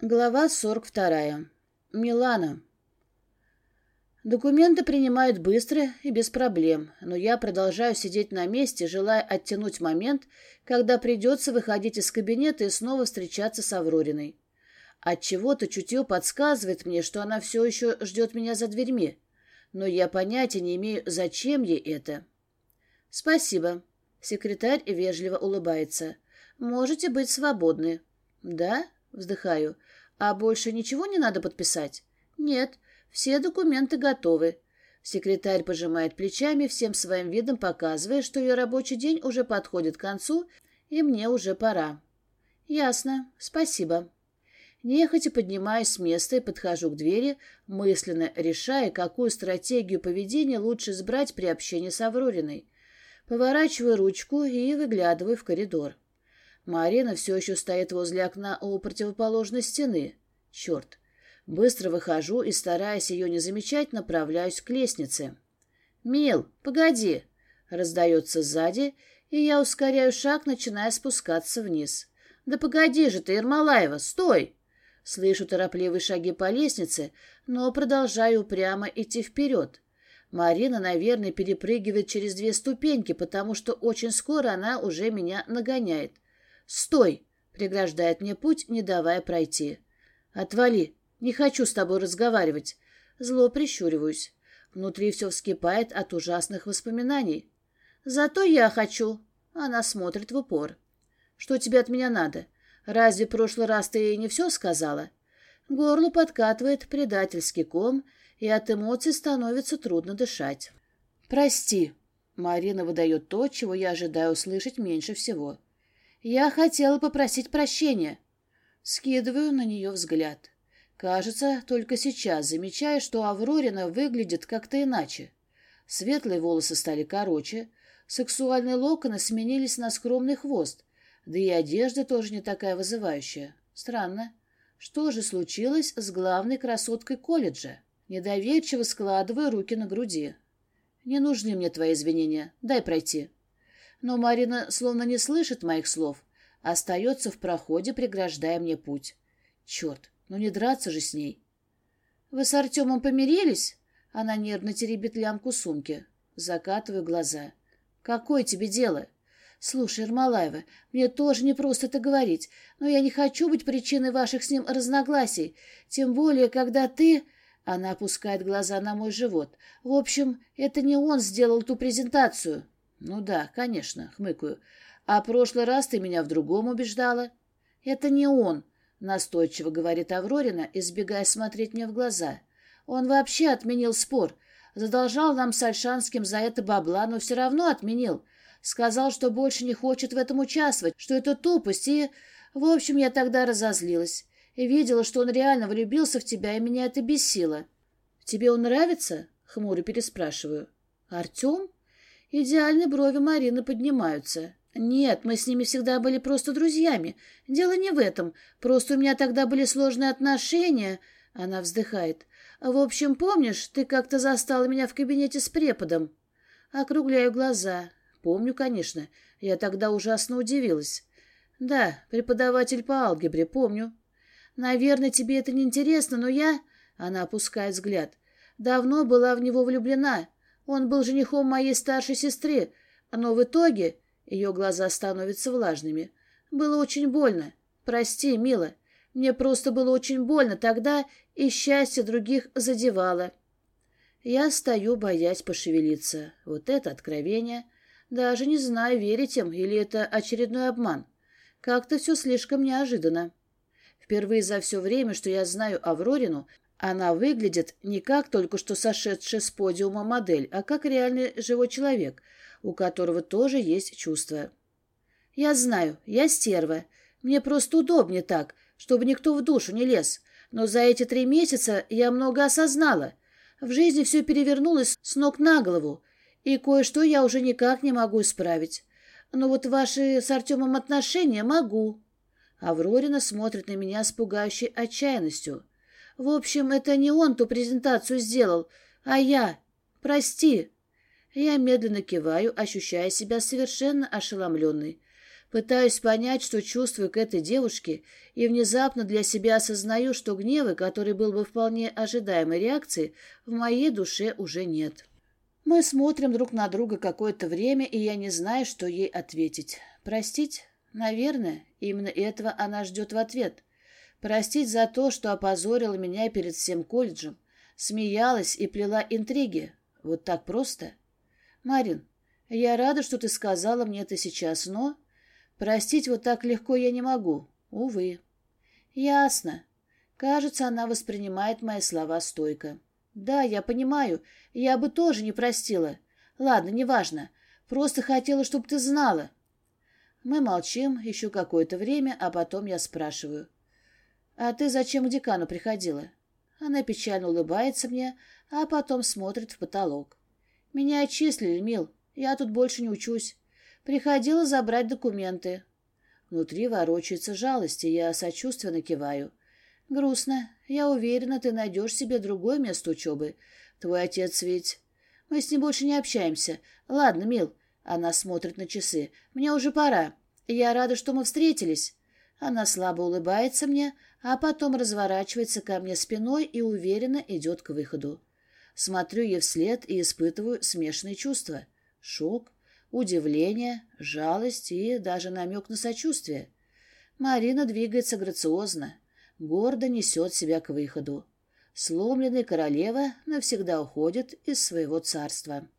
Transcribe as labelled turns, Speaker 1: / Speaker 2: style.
Speaker 1: Глава 42. Милана. Документы принимают быстро и без проблем, но я продолжаю сидеть на месте, желая оттянуть момент, когда придется выходить из кабинета и снова встречаться с Аврориной. Отчего-то чутье подсказывает мне, что она все еще ждет меня за дверьми, но я понятия не имею, зачем ей это. «Спасибо». Секретарь вежливо улыбается. «Можете быть свободны». «Да?» — вздыхаю. А больше ничего не надо подписать? Нет, все документы готовы. Секретарь пожимает плечами, всем своим видом показывая, что ее рабочий день уже подходит к концу, и мне уже пора. Ясно, спасибо. Нехотя поднимаюсь с места и подхожу к двери, мысленно решая, какую стратегию поведения лучше избрать при общении с Аврориной. Поворачиваю ручку и выглядываю в коридор. Марина все еще стоит возле окна у противоположной стены. Черт. Быстро выхожу и, стараясь ее не замечать, направляюсь к лестнице. «Мил, погоди!» — раздается сзади, и я ускоряю шаг, начиная спускаться вниз. «Да погоди же ты, Ермолаева, стой!» Слышу торопливые шаги по лестнице, но продолжаю прямо идти вперед. Марина, наверное, перепрыгивает через две ступеньки, потому что очень скоро она уже меня нагоняет. «Стой!» — преграждает мне путь, не давая пройти. «Отвали! Не хочу с тобой разговаривать!» Зло прищуриваюсь. Внутри все вскипает от ужасных воспоминаний. «Зато я хочу!» Она смотрит в упор. «Что тебе от меня надо? Разве в прошлый раз ты не все сказала?» Горло подкатывает предательский ком, и от эмоций становится трудно дышать. «Прости», — Марина выдает то, чего я ожидаю услышать меньше всего. Я хотела попросить прощения. Скидываю на нее взгляд. Кажется, только сейчас замечаю, что Аврорина выглядит как-то иначе. Светлые волосы стали короче, сексуальные локоны сменились на скромный хвост, да и одежда тоже не такая вызывающая. Странно. Что же случилось с главной красоткой колледжа? Недоверчиво складываю руки на груди. «Не нужны мне твои извинения. Дай пройти». Но Марина словно не слышит моих слов, остается в проходе, преграждая мне путь. Черт, ну не драться же с ней. «Вы с Артемом помирились?» Она нервно теребит лямку сумки. Закатываю глаза. «Какое тебе дело?» «Слушай, Ермолаева, мне тоже не просто это говорить, но я не хочу быть причиной ваших с ним разногласий, тем более, когда ты...» Она опускает глаза на мой живот. «В общем, это не он сделал ту презентацию». «Ну да, конечно», — хмыкаю. «А прошлый раз ты меня в другом убеждала». «Это не он», — настойчиво говорит Аврорина, избегая смотреть мне в глаза. «Он вообще отменил спор. Задолжал нам с Альшанским за это бабла, но все равно отменил. Сказал, что больше не хочет в этом участвовать, что это тупость, и... В общем, я тогда разозлилась. И видела, что он реально влюбился в тебя, и меня это бесило». «Тебе он нравится?» — хмуро переспрашиваю. «Артем?» Идеальные брови Марины поднимаются. Нет, мы с ними всегда были просто друзьями. Дело не в этом. Просто у меня тогда были сложные отношения. Она вздыхает. В общем, помнишь, ты как-то застала меня в кабинете с преподом? Округляю глаза. Помню, конечно. Я тогда ужасно удивилась. Да, преподаватель по алгебре, помню. Наверное, тебе это не интересно, но я... Она опускает взгляд. Давно была в него влюблена. Он был женихом моей старшей сестры, но в итоге ее глаза становятся влажными. Было очень больно. Прости, мила. Мне просто было очень больно тогда, и счастье других задевало. Я стою, боясь пошевелиться. Вот это откровение. Даже не знаю, верить им или это очередной обман. Как-то все слишком неожиданно. Впервые за все время, что я знаю Аврорину, она выглядит не как только что сошедшая с подиума модель, а как реальный живой человек, у которого тоже есть чувства. Я знаю, я стерва. Мне просто удобнее так, чтобы никто в душу не лез. Но за эти три месяца я много осознала. В жизни все перевернулось с ног на голову, и кое-что я уже никак не могу исправить. Но вот ваши с Артемом отношения могу. Аврорина смотрит на меня с пугающей отчаянностью. В общем, это не он ту презентацию сделал, а я. Прости. Я медленно киваю, ощущая себя совершенно ошеломленной. Пытаюсь понять, что чувствую к этой девушке, и внезапно для себя осознаю, что гнева, который был бы вполне ожидаемой реакцией, в моей душе уже нет. Мы смотрим друг на друга какое-то время, и я не знаю, что ей ответить. Простить? Наверное, именно этого она ждет в ответ. Простить за то, что опозорила меня перед всем колледжем, смеялась и плела интриги. Вот так просто? Марин, я рада, что ты сказала мне это сейчас, но... Простить вот так легко я не могу. Увы. Ясно. Кажется, она воспринимает мои слова стойко. Да, я понимаю. Я бы тоже не простила. Ладно, неважно. Просто хотела, чтобы ты знала. Мы молчим еще какое-то время, а потом я спрашиваю. «А ты зачем к декану приходила?» Она печально улыбается мне, а потом смотрит в потолок. «Меня отчислили, Мил. Я тут больше не учусь. Приходила забрать документы. Внутри ворочается жалость, и я сочувственно киваю. Грустно. Я уверена, ты найдешь себе другое место учебы. Твой отец ведь... Мы с ним больше не общаемся. Ладно, мил. Она смотрит на часы. Мне уже пора. Я рада, что мы встретились. Она слабо улыбается мне, а потом разворачивается ко мне спиной и уверенно идет к выходу. Смотрю ей вслед и испытываю смешанные чувства. Шок, удивление, жалость и даже намек на сочувствие. Марина двигается грациозно, гордо несет себя к выходу. Сломленная королева навсегда уходит из своего царства.